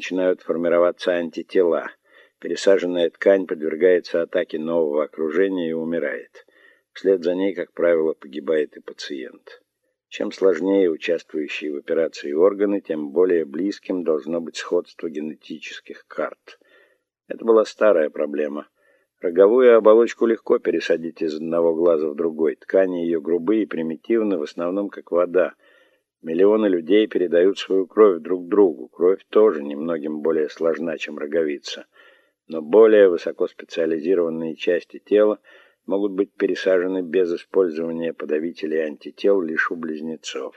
начинают формироваться антитела. Пересаженная ткань подвергается атаке нового окружения и умирает. Вслед за ней, как правило, погибает и пациент. Чем сложнее участвующие в операции органы, тем более близким должно быть сходство генетических карт. Это была старая проблема. Роговую оболочку легко пересадить из одного глаза в другой. Ткани ее грубые и примитивны, в основном как вода. Миллионы людей передают свою кровь друг другу. Кровь тоже немногим более сложна, чем роговица. Но более высокоспециализированные части тела – могут быть пересажены без использования подавителей антител лишь у близнецов.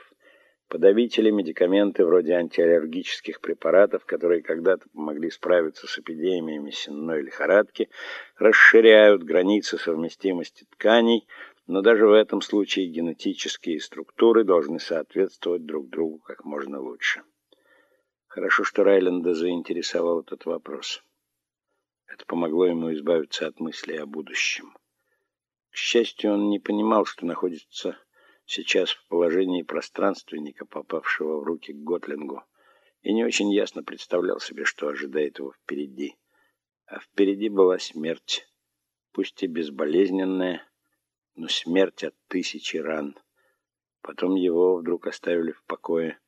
Подавители – медикаменты вроде антиаллергических препаратов, которые когда-то помогли справиться с эпидемиями сенной лихорадки, расширяют границы совместимости тканей, но даже в этом случае генетические структуры должны соответствовать друг другу как можно лучше. Хорошо, что Райленда заинтересовал этот вопрос. Это помогло ему избавиться от мыслей о будущем. К счастью, он не понимал, что находится сейчас в положении пространственника, попавшего в руки к Готлингу, и не очень ясно представлял себе, что ожидает его впереди. А впереди была смерть, пусть и безболезненная, но смерть от тысячи ран. Потом его вдруг оставили в покое.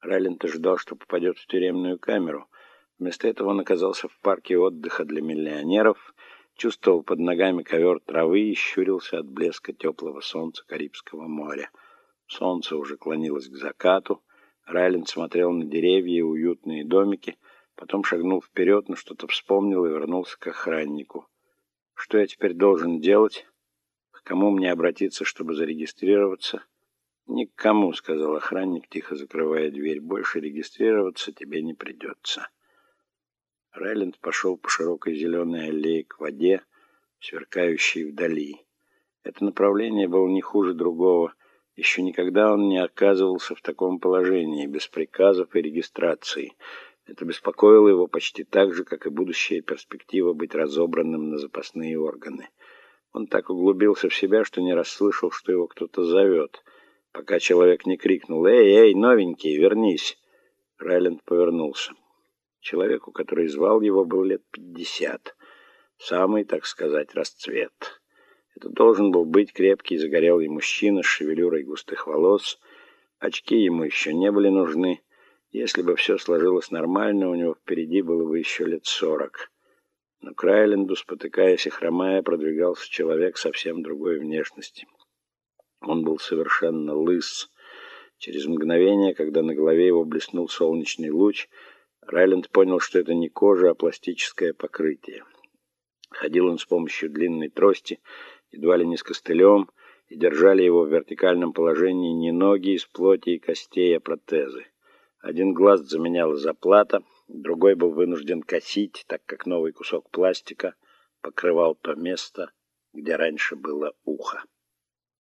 Райленд ожидал, что попадет в тюремную камеру. Вместо этого он оказался в парке отдыха для миллионеров — чувствовал под ногами ковер травы и щурился от блеска теплого солнца Карибского моря. Солнце уже клонилось к закату. Райленд смотрел на деревья и уютные домики, потом шагнул вперед, но что-то вспомнил и вернулся к охраннику. «Что я теперь должен делать? Кому мне обратиться, чтобы зарегистрироваться?» «Ни к кому», — сказал охранник, тихо закрывая дверь. «Больше регистрироваться тебе не придется». Райленд пошел по широкой зеленой аллее к воде, сверкающей вдали. Это направление было не хуже другого. Еще никогда он не оказывался в таком положении, без приказов и регистрации. Это беспокоило его почти так же, как и будущая перспектива быть разобранным на запасные органы. Он так углубился в себя, что не расслышал, что его кто-то зовет, пока человек не крикнул «Эй, эй, новенький, вернись!» Райленд повернулся. Человеку, который звал его, был лет пятьдесят. Самый, так сказать, расцвет. Это должен был быть крепкий загорелый мужчина с шевелюрой густых волос. Очки ему еще не были нужны. Если бы все сложилось нормально, у него впереди было бы еще лет сорок. Но к Райленду, спотыкаясь и хромая, продвигался человек совсем другой внешности. Он был совершенно лыс. Через мгновение, когда на голове его блеснул солнечный луч, Райленд понял, что это не кожа, а пластическое покрытие. Ходил он с помощью длинной трости, едва ли не с костылем, и держали его в вертикальном положении не ноги из плоти и костей, а протезы. Один глаз заменял заплата, другой был вынужден косить, так как новый кусок пластика покрывал то место, где раньше было ухо.